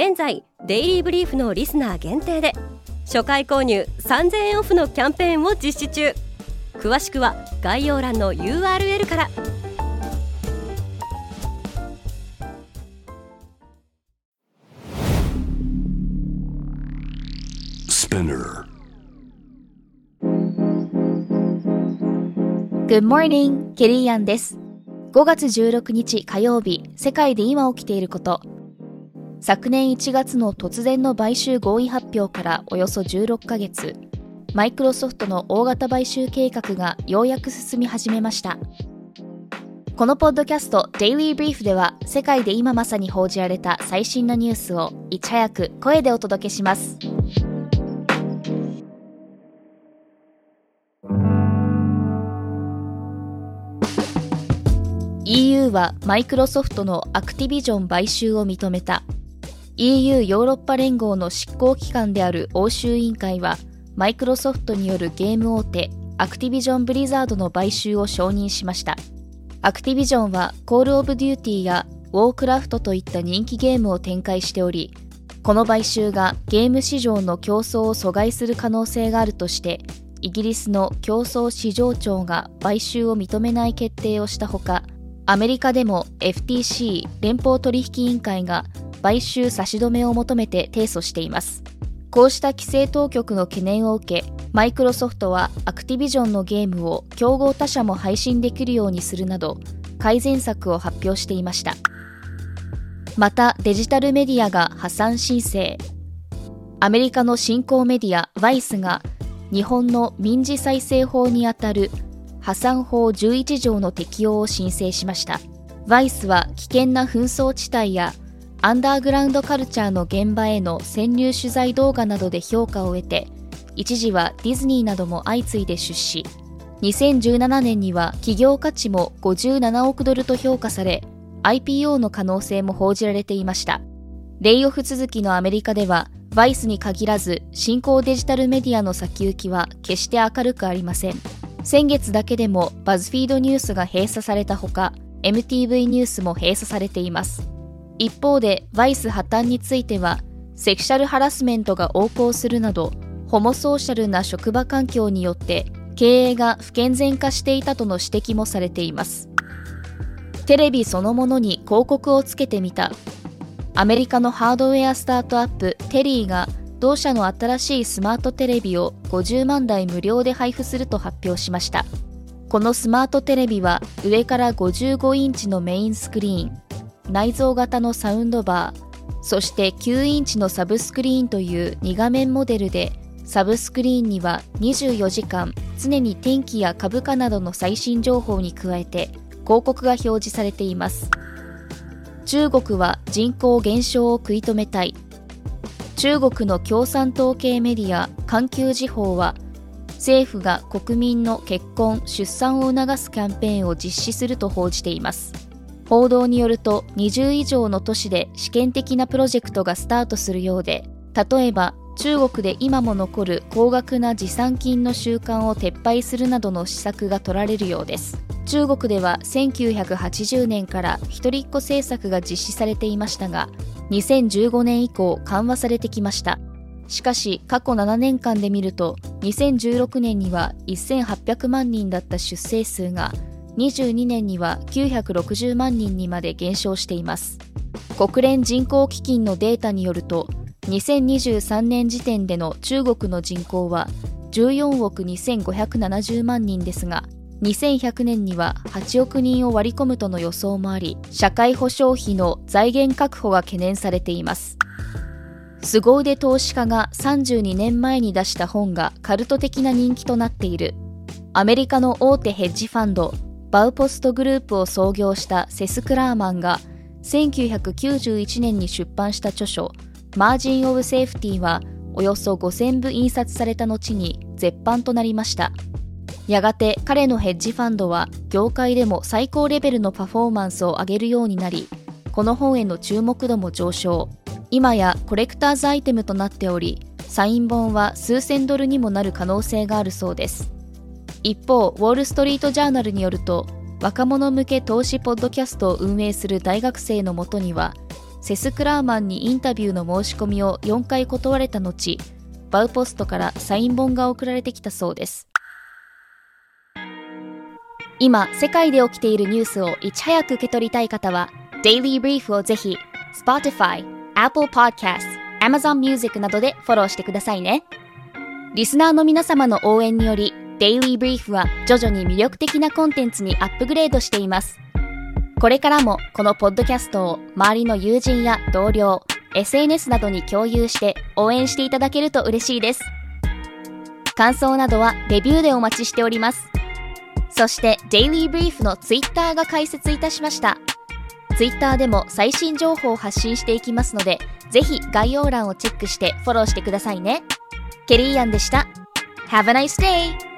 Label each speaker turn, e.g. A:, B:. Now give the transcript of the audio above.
A: 現在デイリーブリーフのリスナー限定で初回購入3000円オフのキャンペーンを実施中詳しくは概要欄の URL から
B: Good morning! ケリーアンです。5月16日火曜日、世界で今起きていること。昨年1月の突然の買収合意発表からおよそ16ヶ月、マイクロソフトの大型買収計画がようやく進み始めました。このポッドキャスト Daily Brief では世界で今まさに報じられた最新のニュースをいち早く声でお届けします。EU はマイクロソフトのアクティビジョン買収を認めた EU ヨーロッパ連合の執行機関である欧州委員会はマイクロソフトによるゲーム大手アクティビジョンブリザードの買収を承認しました。アクティビジョンはコールオブデューティーやウォークラフトといった人気ゲームを展開しておりこの買収がゲーム市場の競争を阻害する可能性があるとしてイギリスの競争市場庁が買収を認めない決定をしたほかアメリカでも FTC 連邦取引委員会が買収差し止めを求めて提訴しています。こうした規制当局の懸念を受けマイクロソフトはアクティビジョンのゲームを競合他社も配信できるようにするなど改善策を発表していました。またデジタルメディアが破産申請。アメリカの新興メディアワイスが日本の民事再生法にあたる破産法11条の適用を申請しました。ワイスは危険な紛争地帯やアンダーグラウンドカルチャーの現場への潜入取材動画などで評価を得て一時はディズニーなども相次いで出資。2017年には企業価値も57億ドルと評価され IPO の可能性も報じられていました。レイオフ続きのアメリカではバイスに限らず新興デジタルメディアの先行きは決して明るくありません。先月だけでもバズフィードニュースが閉鎖されたほか MTV ニュースも閉鎖されています。一方でバイス破綻についてはセクシャルハラスメントが横行するなどホモソーシャルな職場環境によって経営が不健全化していたとの指摘もされています。テレビそのものに広告をつけてみた。アメリカのハードウェアスタートアップテリーが同社の新しいスマートテレビを50万台無料で配布すると発表しました。このスマートテレビは上から55インチのメインスクリーン。内蔵型のサウンドバーそして9インチのサブスクリーンという2画面モデルでサブスクリーンには24時間常に天気や株価などの最新情報に加えて広告が表示されています。中国は人口減少を食い止めたい。中国の共産党系メディア環球時報は政府が国民の結婚・出産を促すキャンペーンを実施すると報じています。報道によると20以上の都市で試験的なプロジェクトがスタートするようで例えば中国で今も残る高額な持参金の習慣を撤廃するなどの施策が取られるようです。中国では1980年から一人っ子政策が実施されていましたが2015年以降緩和されてきました。しかし過去7年間で見ると2016年には1800万人だった出生数が22年には960万人にまで減少しています。国連人口基金のデータによると2023年時点での中国の人口は14億2570万人ですが2100年には8億人を割り込むとの予想もあり社会保障費の財源確保が懸念されています。凄腕投資家が32年前に出した本がカルト的な人気となっている。アメリカの大手ヘッジファンドバウポストグループを創業したセス・クラーマンが1991年に出版した著書マージン・オブ・セーフティはおよそ5000部印刷された後に絶版となりました。やがて彼のヘッジファンドは業界でも最高レベルのパフォーマンスを上げるようになりこの本への注目度も上昇。今やコレクターズアイテムとなっておりサイン本は数千ドルにもなる可能性があるそうです。一方ウォール・ストリート・ジャーナルによると若者向け投資ポッドキャストを運営する大学生のもとにはセス・クラーマンにインタビューの申し込みを4回断れた後バウポストからサイン本が送られてきたそうです。今世界で起きているニュースをいち早く受け取りたい方は Daily Brief をぜひ Spotify、Apple Podcast、Amazon Music などでフォローしてくださいね。リスナーの皆様の応援により Daily Brief は徐々に魅力的なコンテンツにアップグレードしていますこれからもこのポッドキャストを周りの友人や同僚、SNS などに共有して応援していただけると嬉しいです。感想などはレビューでお待ちしております。そして Daily Brief の Twitter が開設いたしました。Twitter でも最新情報を発信していきますので、ぜひ概要欄をチェックしてフォローしてくださいね。ケリーアンでした。Have a nice day!